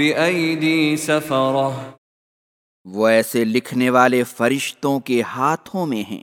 بأيدي سفرة۔ وہ ایسے لکھنے والے فرشتوں کے ہاتھوں میں ہیں۔